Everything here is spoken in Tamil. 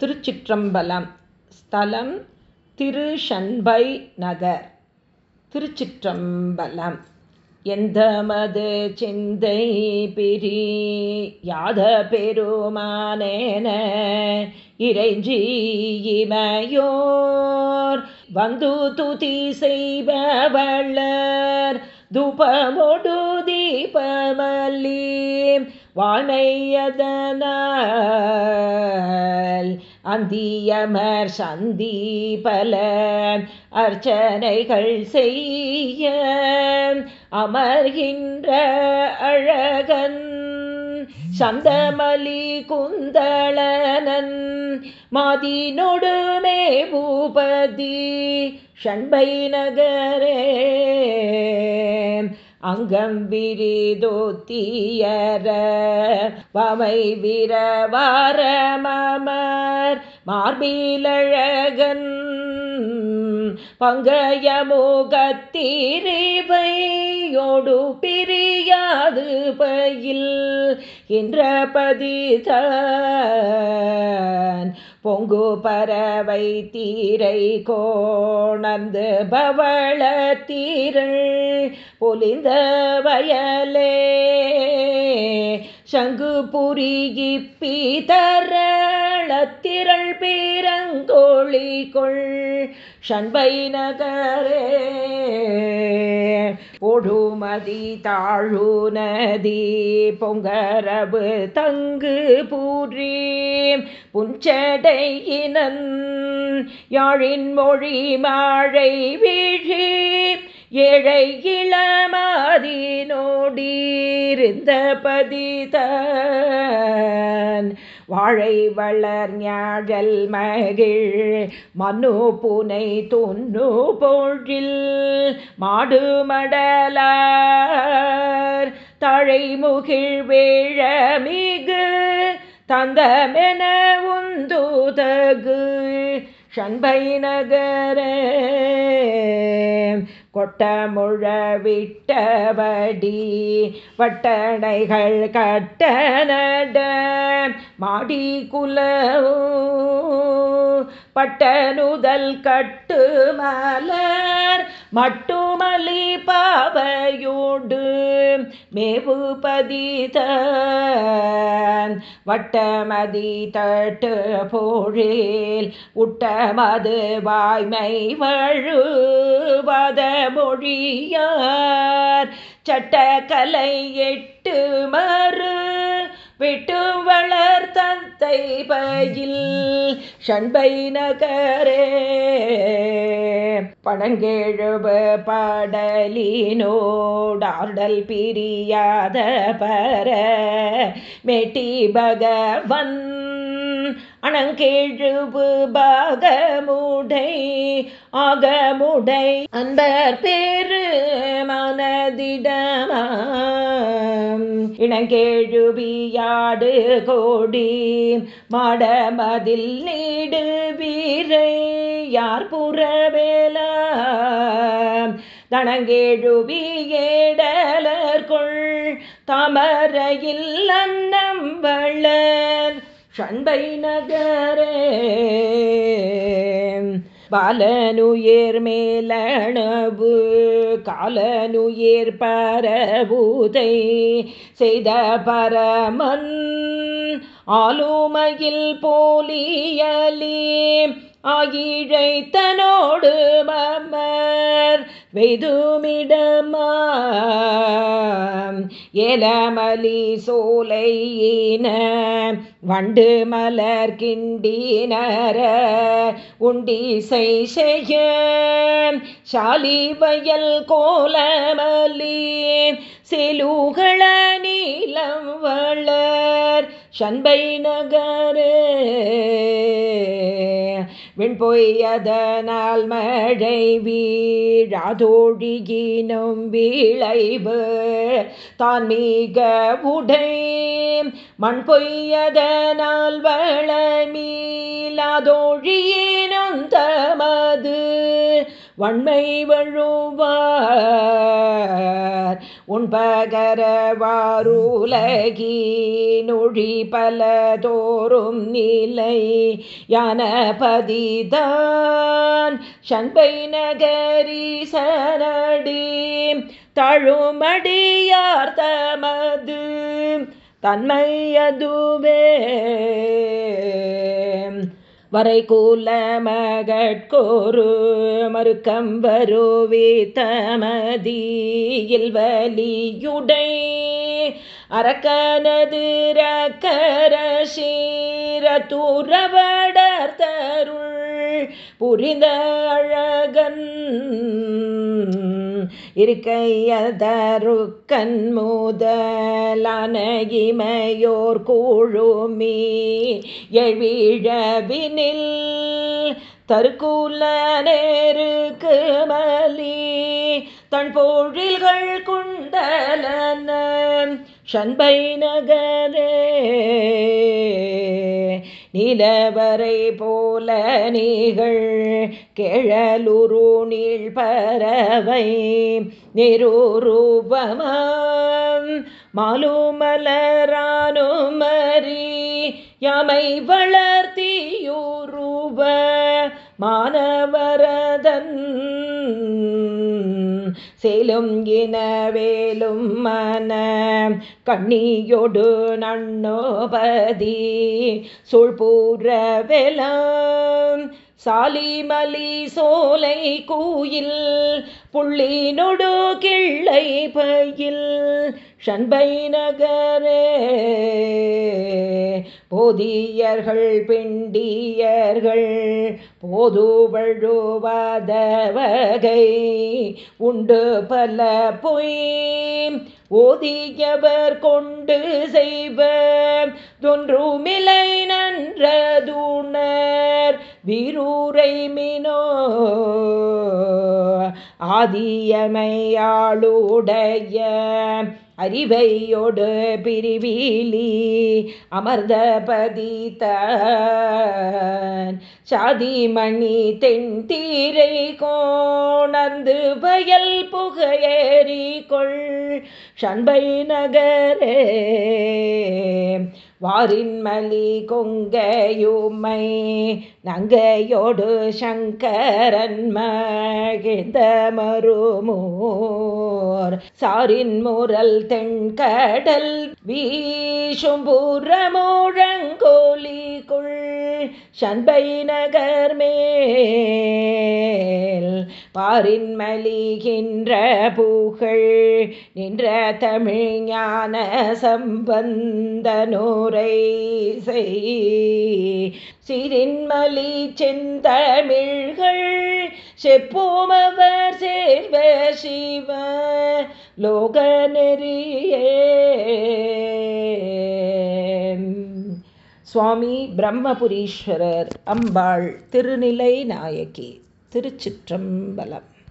திருச்சிற்றம்பலம் ஸ்தலம் திருஷண்பை நகர். திருச்சிற்றம்பலம். எந்தமது சிந்தை பிரி யாத பெருமானேன இறைஞ்சியமையோர் வந்து துதி செய்பவள்ளர் துபமொடு தீபமல்லி வாய்மையதனால் அந்தியமர் சந்தி பல அர்ச்சனைகள் செய்ய அமர்கின்ற அழகன். சந்தமலி குந்தளனன் மாதினொடுமே பூபதி ஷண்பை நகரே. அங்கம் விரிதோத்தியர வமை விரவாரமர் மார்பிலழகன் பங்கயமோகத்தீரிவையோடு பிரியாது பயில் என்ற பதிதான் பொங்கு பறவை தீரை கோணந்து பவள தீரள் பொலிந்த வயலே. சங்கு புரிகி பீதரளத்திரள் பீரங்கோழி கொள். சண்பை நகரே. பொழுமதி தாழு நதி பொங்கரபு தங்கு பூரி புஞ்சடையினன் யாழின் மொழி மாழை வீழி ஏழை இளமாதி நோடீர்ந்த பதிதான் வாழை வளர் ஞாழல் மகிழ் மனு புனை துண்ணு போழில் மாடு மடலார் தழைமுகிழ் வேழமிகு தந்தமென உந்துதகு ஷண்பை நகரே கொட்டமுழ விட்டபடி வட்டணைகள் கட்ட நட மாடி குலவு பட்டனுதல் கட்டு மலர் மட்டுமலி பாவையோடு மேவுபதிதான் வட்டமதி தட்டு போழில் உட்டமது வாய்மை வழுவத மொழியார். சட்டக்கலை எட்டு மறு விட்டு வளர் தந்தை ஷண்பை நகரே. பணங்கேழுப பாடலினோடாடல் பிரியாத பர. மேட்டி பகவன் அணங்கேழுபு பாகமுடை ஆகமுடை. அன்பர் பேரு மனதிடமா இணங்கேழுபியாடு கோடி மாடமதில் நீடு வீரை யார் புறவேல? தனங்கேழுவி ஏடலர்கொள் தாமரையில் அன்னம் வளர். ஷண்பை நகரே. பாலனுயர் மேலணவு காலனுயர் பரபூதை செய்த பரமன் ஆலுமையில் போலியலி ஆகிழைத்தனோடு மமர் வெய்துமிடமா ஏலமலி சோலையின வண்டு மலர் கிண்டினர உண்டிசை செய்ய. சாலி வயல் கோலமலி சிலுகள நீலம் வளர். சண்பை நகரே விண்பொய்யதனால் மழை வீழாதோழியினும் விளைவு தான் மிக உடை மண் பொய்யதனால் வளமீலாதோழியினும் தமது வன்மை வழுவார் உண்பகரவாருலகி நொழி பல தோறும் நிலை யானபதிதான். சண்பை நகரீசனடி தழுமடியார் தமது தன்மையதுவே வரை கூல மகட்கோரு மறுக்கம் வருவித்தமதியில் வலியுடை. அரக்கனது ரக்கரசீர தருள் புரிந்த அழகன் இருக்கையதருக்கன் முதலான இமையோர் கூழுமி எழிழவினில் தற்கூல நேருக்கு மலி தன் பொழில்கள் குண்டலன சண்பை நகரே. நிலவரை போல நீகள் கிழலுரு நீள் பறவை நிருரூபமாம். மாலுமலரானுமரி யமை வளர்த்தியூருவ மானவரதன் சேலும் இனவேலும் மன கண்ணியொடு நன்னோபதி சூழ்பூரவெலாம் சாலிமலி சோலை கூயில் புள்ளினொடு கிள்ளை பயில் ஷண்பை நகரே போதியர்கள் பிண்டியர்கள் போதுவழுவாத வகை உண்டு பல பொய். ஓதியவர் கொண்டு செய்வ தொன்றுமிலை நன்றதுணர் வீரூரை மினோ ஆதியமையாளுடைய அறிவையோடு பிரிவிலி அமர்ந்தபதித்தான் சாதிமணி தென்தீரை கோணர்ந்து வயல் புகையேறி கொள். ஷண்பை நகரே வாரின்மலி கொங்கையுமை நங்கையோடு சங்கரன் மகிழ்ந்த மருமோர். சாரின் முரல் தென்கடல் வீசும் சண்பை நகர் மேல் பாரின் மலிகின்ற புகழ் நின்ற தமிழ் ஞான சம்பந்தனோரை சிறின்மலி செந்தமிழ்கள் செப்போமவர் சேர்வ சிவ லோக நெறியே சுவாமி பிரம்மபுரீஸ்வரர் அம்பாள் திருநிலை நாயகி. திருச்சிற்றம்பலம்.